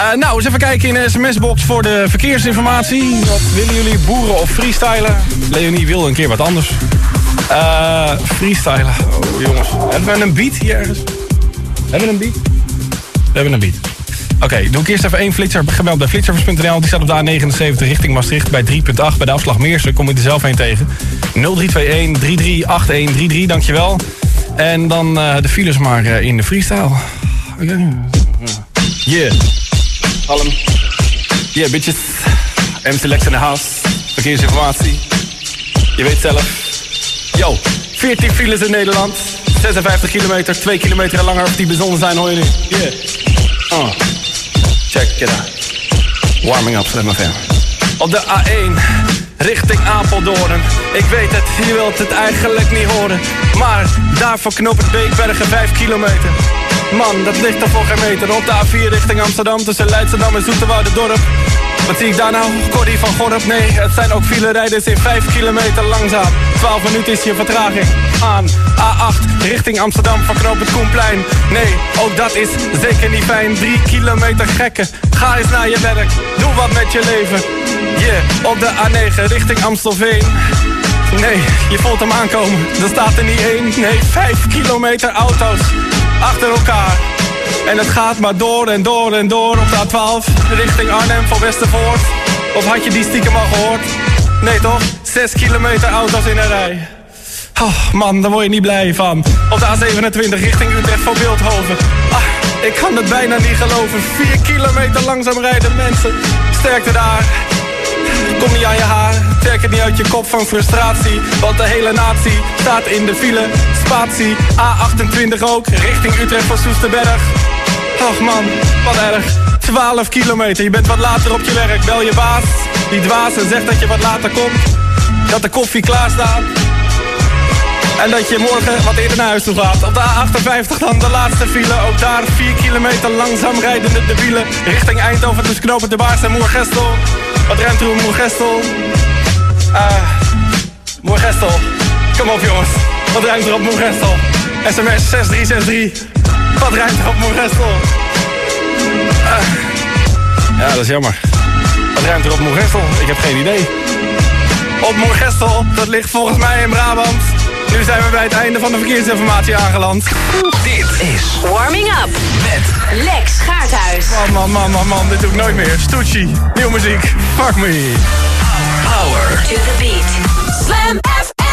Uh, nou, eens even kijken in de sms-box voor de verkeersinformatie. Wat willen jullie, boeren of freestylen? Leonie wil een keer wat anders. Uh, freestylen. Oh, jongens. Hebben we een beat hier ergens? Hebben we een beat? We hebben een beat. Oké, doe ik eerst even één flitser. Gemeld bij flitsers.nl. Die staat op de A79 richting Maastricht bij 3.8. Bij de afslag Meersen kom je er zelf heen tegen. 0321 338133, dankjewel. En dan uh, de files maar uh, in de freestyle. Okay. Yeah. Halm. Yeah, bitches. M-Select in the house. Verkeersinformatie. Je weet zelf. Yo, 14 files in Nederland. 56 kilometer, 2 kilometer langer. Of die bijzonder zijn hoor je nu. Yeah. Uh. Check it out. Warming up, Slam FM. Op de A1, richting Apeldoorn. Ik weet het, je wilt het eigenlijk niet horen. Maar daarvoor knop het Beekbergen 5 kilometer. Man, dat ligt er voor geen meter. Op de A4 richting Amsterdam tussen Leidschendam en Dorp. Wat zie ik daar nou? Corrie van Gorp? Nee, het zijn ook rijders in 5 kilometer langzaam. 12 minuten is je vertraging. Aan A8 richting Amsterdam van het Koenplein. Nee, ook dat is zeker niet fijn. 3 kilometer gekken. Ga eens naar je werk. Doe wat met je leven. Yeah, op de A9 richting Amstelveen. Nee, je voelt hem aankomen. Er staat er niet één, nee, 5 kilometer auto's achter elkaar. En het gaat maar door en door en door op de A12 richting Arnhem van Westervoort. Of had je die stiekem al gehoord? Nee toch? 6 kilometer auto's in een rij. Oh man, daar word je niet blij van. Op de A27 richting Utrecht van Beeldhoven. Ah, ik kan het bijna niet geloven. 4 kilometer langzaam rijden mensen. Sterkte daar. Kom niet aan je haar, trek het niet uit je kop van frustratie. Want de hele natie staat in de file. Spatie, A28 ook, richting Utrecht van Soesterberg. Och man, wat erg. 12 kilometer, je bent wat later op je werk. Bel je baas, die dwaas en zegt dat je wat later komt. Dat de koffie klaar staat en dat je morgen wat eerder naar huis toe gaat. Op de A58 dan de laatste file. Ook daar 4 kilometer langzaam rijdende de wielen. Richting Eindhoven tussen knopen de Baars en Moergestel. Wat ruimt er op Moergestel? Uh, Moergestel. Kom op jongens. Wat ruimt er op Moergestel? SMS 6363. Wat ruimt er op Moergestel? Uh, ja, dat is jammer. Wat ruimt er op Moergestel? Ik heb geen idee. Op Moergestel, dat ligt volgens mij in Brabant. Nu zijn we bij het einde van de verkeersinformatie aangeland. Dit is Warming Up met Lex Gaarthuis. Man, man, man, man, man, dit doe ik nooit meer. Stucci, nieuwe muziek. Fuck me. Power to the beat. Slam